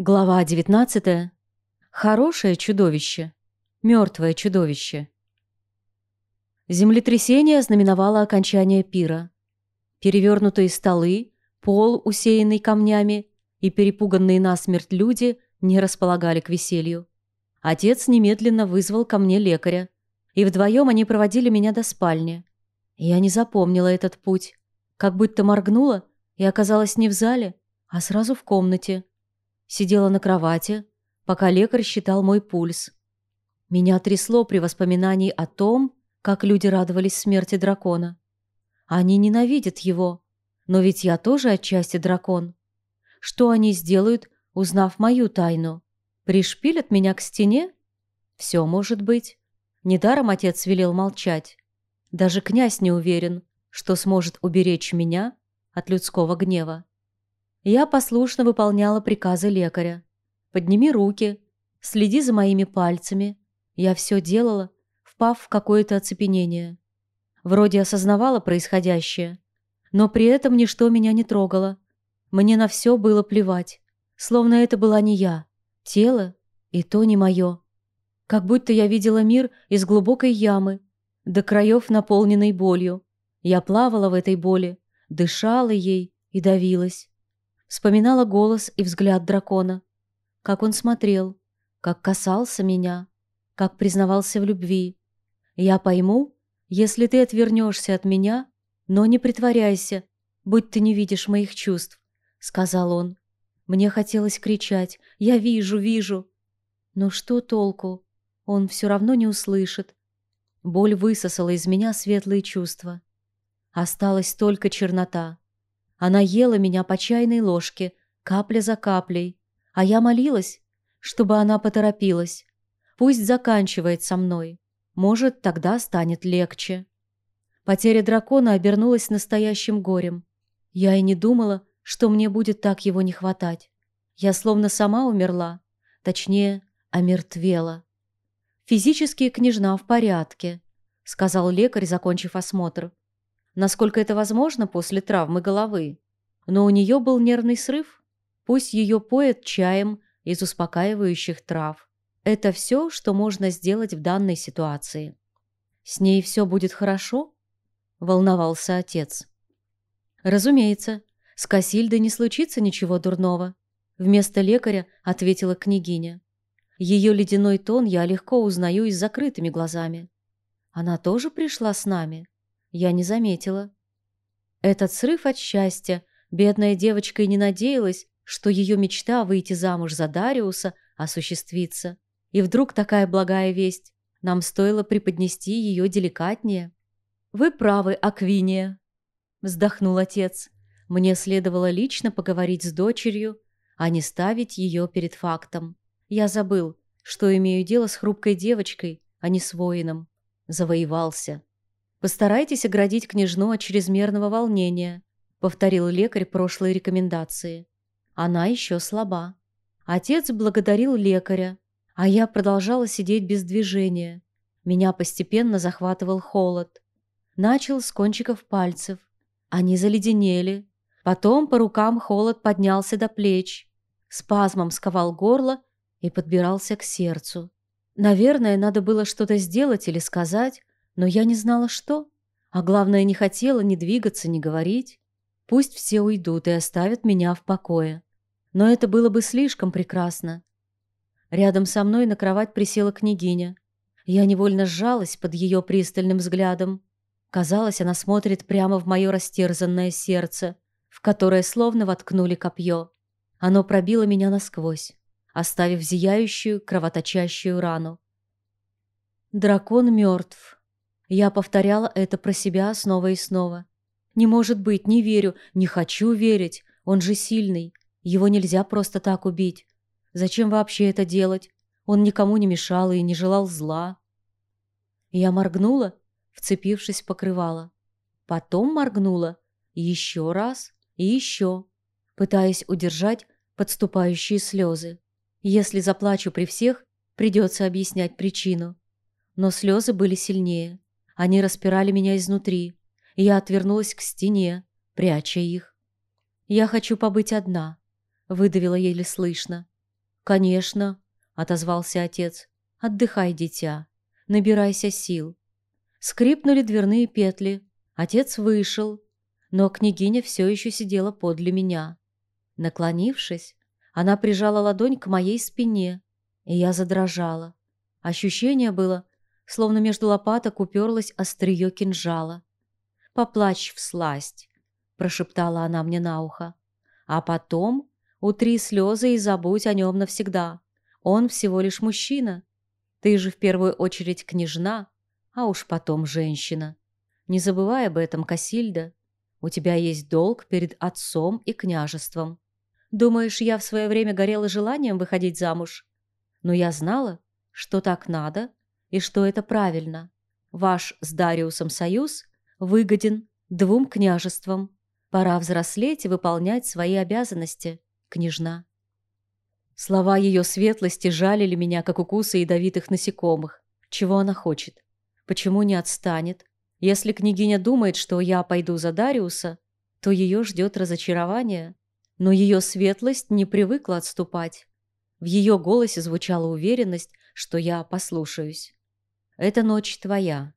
Глава 19. Хорошее чудовище. Мертвое чудовище. Землетрясение знаменовало окончание пира. Перевернутые столы, пол, усеянный камнями, и перепуганные насмерть люди не располагали к веселью. Отец немедленно вызвал ко мне лекаря, и вдвоем они проводили меня до спальни. Я не запомнила этот путь, как будто моргнула и оказалась не в зале, а сразу в комнате – Сидела на кровати, пока лекарь считал мой пульс. Меня трясло при воспоминании о том, как люди радовались смерти дракона. Они ненавидят его, но ведь я тоже отчасти дракон. Что они сделают, узнав мою тайну? Пришпилят меня к стене? Все может быть. Недаром отец велел молчать. Даже князь не уверен, что сможет уберечь меня от людского гнева. Я послушно выполняла приказы лекаря. «Подними руки, следи за моими пальцами». Я все делала, впав в какое-то оцепенение. Вроде осознавала происходящее, но при этом ничто меня не трогало. Мне на все было плевать, словно это была не я, тело и то не мое. Как будто я видела мир из глубокой ямы, до краев наполненной болью. Я плавала в этой боли, дышала ей и давилась. Вспоминала голос и взгляд дракона. Как он смотрел, как касался меня, как признавался в любви. Я пойму, если ты отвернешься от меня, но не притворяйся, будь ты не видишь моих чувств, — сказал он. Мне хотелось кричать «Я вижу, вижу!» Но что толку? Он все равно не услышит. Боль высосала из меня светлые чувства. Осталась только чернота. Она ела меня по чайной ложке, капля за каплей, а я молилась, чтобы она поторопилась. Пусть заканчивает со мной. Может, тогда станет легче. Потеря дракона обернулась настоящим горем. Я и не думала, что мне будет так его не хватать. Я словно сама умерла, точнее, омертвела. «Физические княжна в порядке», — сказал лекарь, закончив осмотр насколько это возможно после травмы головы. Но у нее был нервный срыв. Пусть ее поят чаем из успокаивающих трав. Это все, что можно сделать в данной ситуации. «С ней все будет хорошо?» – волновался отец. «Разумеется, с Касильдой не случится ничего дурного», – вместо лекаря ответила княгиня. Ее ледяной тон я легко узнаю и с закрытыми глазами. Она тоже пришла с нами. Я не заметила. Этот срыв от счастья бедная девочка и не надеялась, что ее мечта выйти замуж за Дариуса осуществится. И вдруг такая благая весть. Нам стоило преподнести ее деликатнее. «Вы правы, Аквиния», — вздохнул отец. «Мне следовало лично поговорить с дочерью, а не ставить ее перед фактом. Я забыл, что имею дело с хрупкой девочкой, а не с воином. Завоевался». «Постарайтесь оградить княжну от чрезмерного волнения», — повторил лекарь прошлые рекомендации. «Она еще слаба». Отец благодарил лекаря, а я продолжала сидеть без движения. Меня постепенно захватывал холод. Начал с кончиков пальцев. Они заледенели. Потом по рукам холод поднялся до плеч. Спазмом сковал горло и подбирался к сердцу. Наверное, надо было что-то сделать или сказать, но я не знала, что. А главное, не хотела ни двигаться, ни говорить. Пусть все уйдут и оставят меня в покое. Но это было бы слишком прекрасно. Рядом со мной на кровать присела княгиня. Я невольно сжалась под ее пристальным взглядом. Казалось, она смотрит прямо в мое растерзанное сердце, в которое словно воткнули копье. Оно пробило меня насквозь, оставив зияющую, кровоточащую рану. Дракон мертв. Я повторяла это про себя снова и снова. Не может быть, не верю, не хочу верить. Он же сильный. Его нельзя просто так убить. Зачем вообще это делать? Он никому не мешал и не желал зла. Я моргнула, вцепившись в покрывало. Потом моргнула. Еще раз и еще, пытаясь удержать подступающие слезы. Если заплачу при всех, придется объяснять причину. Но слезы были сильнее. Они распирали меня изнутри, я отвернулась к стене, пряча их. «Я хочу побыть одна», — выдавила еле слышно. «Конечно», — отозвался отец. «Отдыхай, дитя. Набирайся сил». Скрипнули дверные петли. Отец вышел, но княгиня все еще сидела подле меня. Наклонившись, она прижала ладонь к моей спине, и я задрожала. Ощущение было, словно между лопаток уперлось острие кинжала. «Поплачь в сласть», — прошептала она мне на ухо. «А потом утри слезы и забудь о нем навсегда. Он всего лишь мужчина. Ты же в первую очередь княжна, а уж потом женщина. Не забывай об этом, Касильда. У тебя есть долг перед отцом и княжеством. Думаешь, я в свое время горела желанием выходить замуж? Но я знала, что так надо и что это правильно. Ваш с Дариусом союз выгоден двум княжествам. Пора взрослеть и выполнять свои обязанности, княжна. Слова ее светлости жалили меня, как укусы ядовитых насекомых. Чего она хочет? Почему не отстанет? Если княгиня думает, что я пойду за Дариуса, то ее ждет разочарование. Но ее светлость не привыкла отступать. В ее голосе звучала уверенность, что я послушаюсь. «Эта ночь твоя.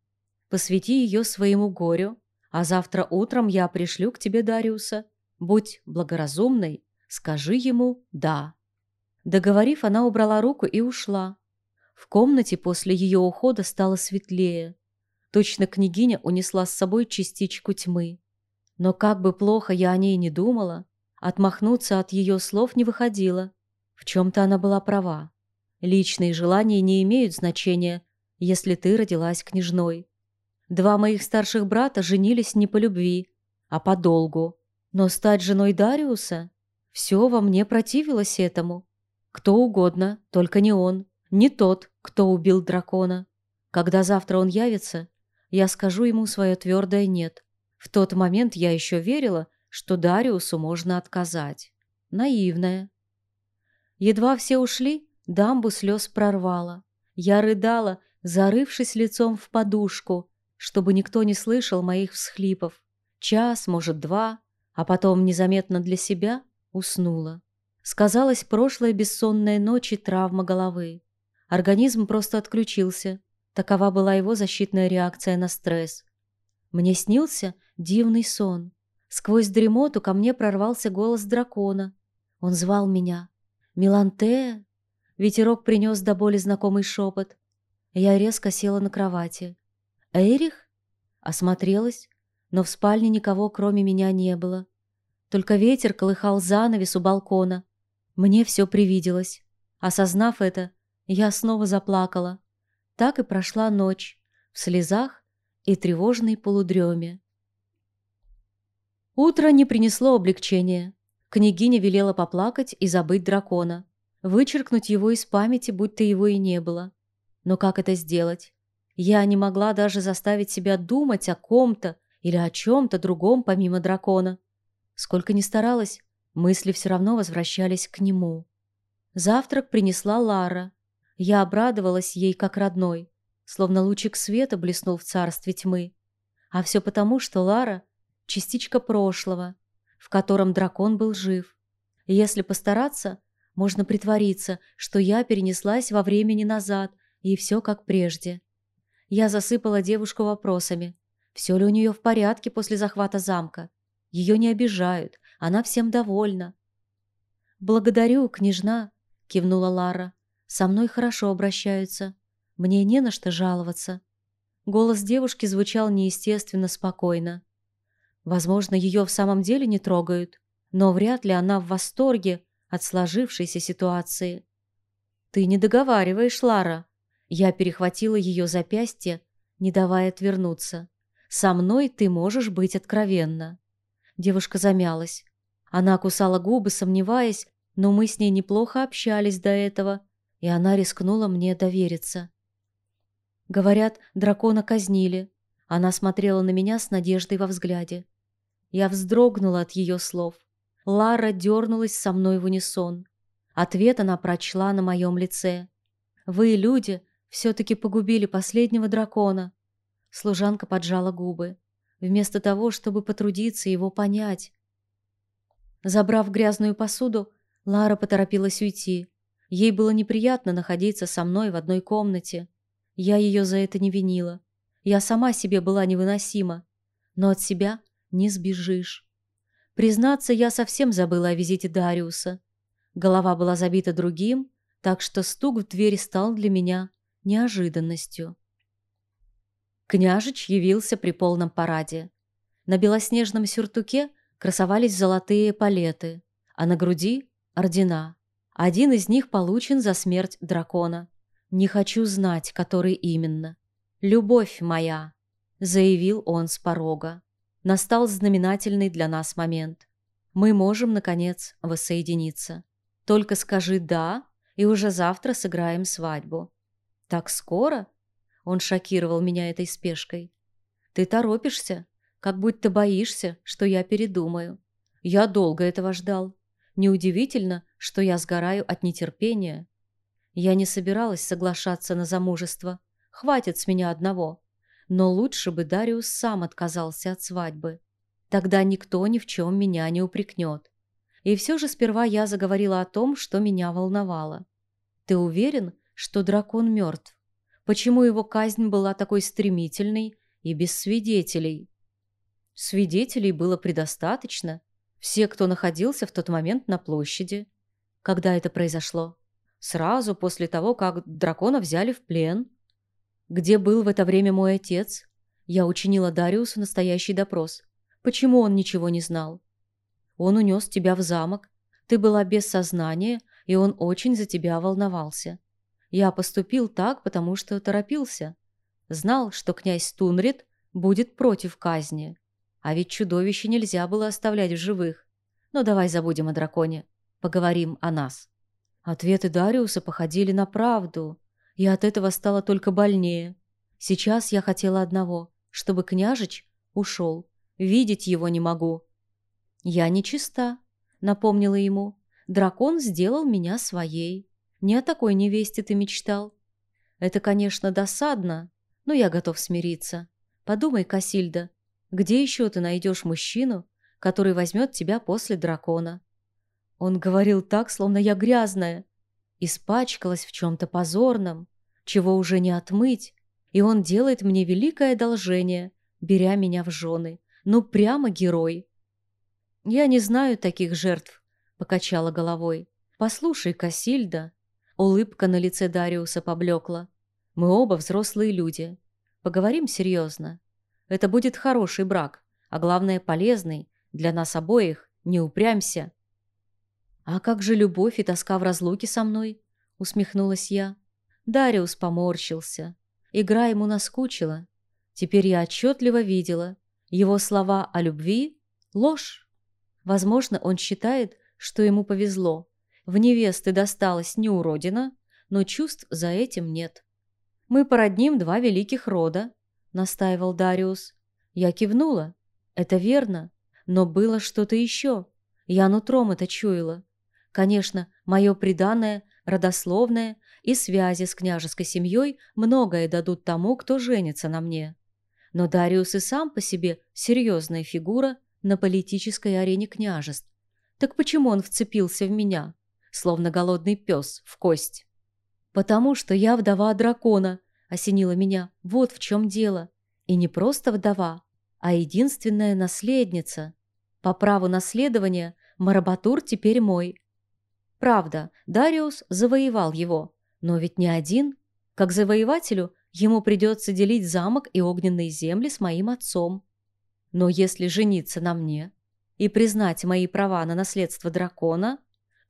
Посвяти ее своему горю, а завтра утром я пришлю к тебе Дариуса. Будь благоразумной, скажи ему «да». Договорив, она убрала руку и ушла. В комнате после ее ухода стало светлее. Точно княгиня унесла с собой частичку тьмы. Но как бы плохо я о ней не думала, отмахнуться от ее слов не выходило. В чем-то она была права. Личные желания не имеют значения, если ты родилась княжной. Два моих старших брата женились не по любви, а по долгу. Но стать женой Дариуса? Все во мне противилось этому. Кто угодно, только не он. Не тот, кто убил дракона. Когда завтра он явится, я скажу ему свое твердое «нет». В тот момент я еще верила, что Дариусу можно отказать. Наивная. Едва все ушли, дамбу слез прорвала. Я рыдала, зарывшись лицом в подушку, чтобы никто не слышал моих всхлипов. Час, может, два, а потом незаметно для себя уснула. Сказалась прошлая бессонная ночь и травма головы. Организм просто отключился. Такова была его защитная реакция на стресс. Мне снился дивный сон. Сквозь дремоту ко мне прорвался голос дракона. Он звал меня. «Миланте!» Ветерок принес до боли знакомый шепот. Я резко села на кровати. «Эрих?» Осмотрелась, но в спальне никого, кроме меня, не было. Только ветер колыхал занавес у балкона. Мне все привиделось. Осознав это, я снова заплакала. Так и прошла ночь, в слезах и тревожной полудреме. Утро не принесло облегчения. Княгиня велела поплакать и забыть дракона. Вычеркнуть его из памяти, будто его и не было. Но как это сделать? Я не могла даже заставить себя думать о ком-то или о чем-то другом помимо дракона. Сколько ни старалась, мысли все равно возвращались к нему. Завтрак принесла Лара. Я обрадовалась ей как родной, словно лучик света блеснул в царстве тьмы. А все потому, что Лара — частичка прошлого, в котором дракон был жив. Если постараться, можно притвориться, что я перенеслась во времени назад, и все как прежде. Я засыпала девушку вопросами. Все ли у нее в порядке после захвата замка? Ее не обижают, она всем довольна. «Благодарю, княжна», — кивнула Лара. Со мной хорошо обращаются. Мне не на что жаловаться. Голос девушки звучал неестественно спокойно. Возможно, ее в самом деле не трогают, но вряд ли она в восторге от сложившейся ситуации. «Ты не договариваешь, Лара». Я перехватила ее запястье, не давая отвернуться. «Со мной ты можешь быть откровенна». Девушка замялась. Она кусала губы, сомневаясь, но мы с ней неплохо общались до этого, и она рискнула мне довериться. Говорят, дракона казнили. Она смотрела на меня с надеждой во взгляде. Я вздрогнула от ее слов. Лара дернулась со мной в унисон. Ответ она прочла на моем лице. «Вы, люди, все-таки погубили последнего дракона». Служанка поджала губы. Вместо того, чтобы потрудиться его понять. Забрав грязную посуду, Лара поторопилась уйти. Ей было неприятно находиться со мной в одной комнате. Я ее за это не винила. Я сама себе была невыносима. Но от себя не сбежишь. Признаться, я совсем забыла о визите Дариуса. Голова была забита другим, так что стук в дверь стал для меня неожиданностью. Княжич явился при полном параде. На белоснежном сюртуке красовались золотые палеты, а на груди – ордена. Один из них получен за смерть дракона. Не хочу знать, который именно. «Любовь моя», – заявил он с порога. Настал знаменательный для нас момент. Мы можем, наконец, воссоединиться. Только скажи «да», и уже завтра сыграем свадьбу. Так скоро? Он шокировал меня этой спешкой. Ты торопишься, как будто боишься, что я передумаю. Я долго этого ждал. Неудивительно, что я сгораю от нетерпения. Я не собиралась соглашаться на замужество. Хватит с меня одного. Но лучше бы Дариус сам отказался от свадьбы. Тогда никто ни в чем меня не упрекнет. И все же сперва я заговорила о том, что меня волновало. Ты уверен, что дракон мертв? Почему его казнь была такой стремительной и без свидетелей? Свидетелей было предостаточно. Все, кто находился в тот момент на площади. Когда это произошло? Сразу после того, как дракона взяли в плен. Где был в это время мой отец? Я учинила Дариусу настоящий допрос. Почему он ничего не знал? Он унес тебя в замок. Ты была без сознания, и он очень за тебя волновался. Я поступил так, потому что торопился. Знал, что князь Тунрид будет против казни. А ведь чудовище нельзя было оставлять в живых. Но давай забудем о драконе. Поговорим о нас. Ответы Дариуса походили на правду, и от этого стало только больнее. Сейчас я хотела одного, чтобы княжич ушел. Видеть его не могу. Я нечиста, напомнила ему. Дракон сделал меня своей. Не о такой невесте ты мечтал. Это, конечно, досадно, но я готов смириться. Подумай, Касильда, где еще ты найдешь мужчину, который возьмет тебя после дракона? Он говорил так, словно я грязная. Испачкалась в чем-то позорном, чего уже не отмыть, и он делает мне великое одолжение, беря меня в жены. Ну, прямо герой. Я не знаю таких жертв, покачала головой. Послушай, Касильда, Улыбка на лице Дариуса поблекла. «Мы оба взрослые люди. Поговорим серьезно. Это будет хороший брак, а главное полезный. Для нас обоих. Не упрямься». «А как же любовь и тоска в разлуке со мной?» — усмехнулась я. Дариус поморщился. Игра ему наскучила. Теперь я отчетливо видела. Его слова о любви — ложь. Возможно, он считает, что ему повезло, в невесты досталась не уродина, но чувств за этим нет. «Мы породним два великих рода», — настаивал Дариус. Я кивнула. «Это верно. Но было что-то еще. Я нутром это чуяла. Конечно, мое преданное, родословное и связи с княжеской семьей многое дадут тому, кто женится на мне. Но Дариус и сам по себе серьезная фигура на политической арене княжеств. Так почему он вцепился в меня? Словно голодный пес в кость. «Потому что я вдова дракона», — осенила меня. «Вот в чем дело. И не просто вдова, а единственная наследница. По праву наследования Марабатур теперь мой. Правда, Дариус завоевал его, но ведь не один. Как завоевателю ему придется делить замок и огненные земли с моим отцом. Но если жениться на мне и признать мои права на наследство дракона,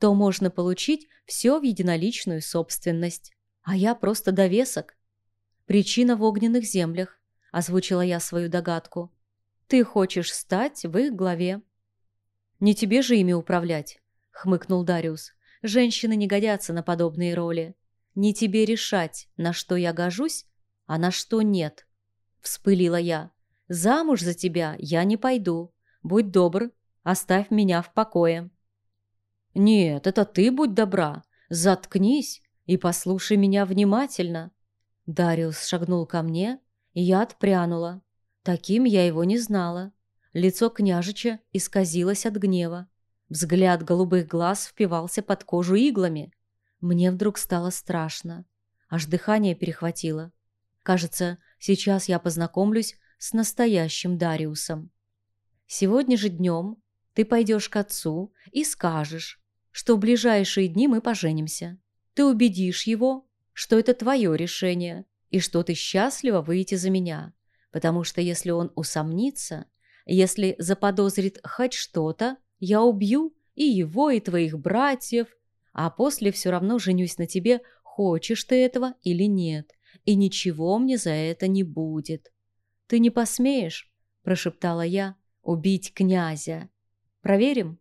то можно получить все в единоличную собственность. А я просто довесок. Причина в огненных землях, озвучила я свою догадку. Ты хочешь стать в их главе. Не тебе же ими управлять, хмыкнул Дариус. Женщины не годятся на подобные роли. Не тебе решать, на что я гожусь, а на что нет. Вспылила я. Замуж за тебя я не пойду. Будь добр, оставь меня в покое. «Нет, это ты будь добра. Заткнись и послушай меня внимательно». Дариус шагнул ко мне, и я отпрянула. Таким я его не знала. Лицо княжича исказилось от гнева. Взгляд голубых глаз впивался под кожу иглами. Мне вдруг стало страшно. Аж дыхание перехватило. Кажется, сейчас я познакомлюсь с настоящим Дариусом. Сегодня же днем ты пойдешь к отцу и скажешь, что в ближайшие дни мы поженимся. Ты убедишь его, что это твое решение и что ты счастлива выйти за меня, потому что если он усомнится, если заподозрит хоть что-то, я убью и его, и твоих братьев, а после все равно женюсь на тебе, хочешь ты этого или нет, и ничего мне за это не будет. Ты не посмеешь, прошептала я, убить князя. Проверим?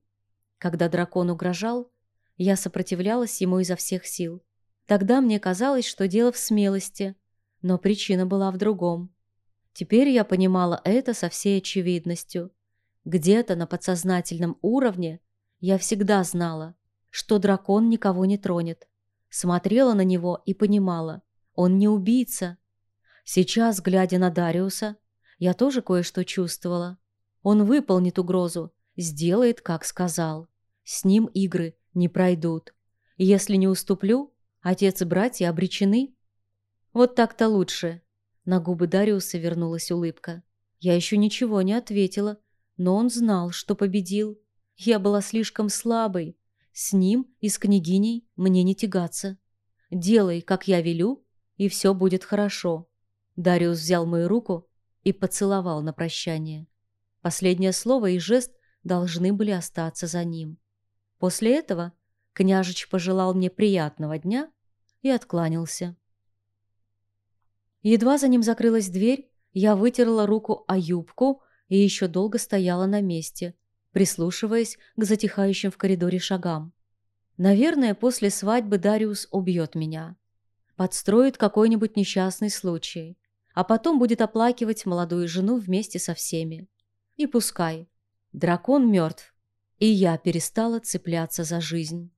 Когда дракон угрожал, я сопротивлялась ему изо всех сил. Тогда мне казалось, что дело в смелости, но причина была в другом. Теперь я понимала это со всей очевидностью. Где-то на подсознательном уровне я всегда знала, что дракон никого не тронет. Смотрела на него и понимала, он не убийца. Сейчас, глядя на Дариуса, я тоже кое-что чувствовала. Он выполнит угрозу, сделает, как сказал. С ним игры не пройдут. Если не уступлю, отец и братья обречены. Вот так-то лучше. На губы Дариуса вернулась улыбка. Я еще ничего не ответила, но он знал, что победил. Я была слишком слабой. С ним и с княгиней мне не тягаться. Делай, как я велю, и все будет хорошо. Дариус взял мою руку и поцеловал на прощание. Последнее слово и жест должны были остаться за ним. После этого княжич пожелал мне приятного дня и откланялся. Едва за ним закрылась дверь, я вытерла руку о юбку и еще долго стояла на месте, прислушиваясь к затихающим в коридоре шагам. Наверное, после свадьбы Дариус убьет меня. Подстроит какой-нибудь несчастный случай, а потом будет оплакивать молодую жену вместе со всеми. И пускай. Дракон мертв, и я перестала цепляться за жизнь.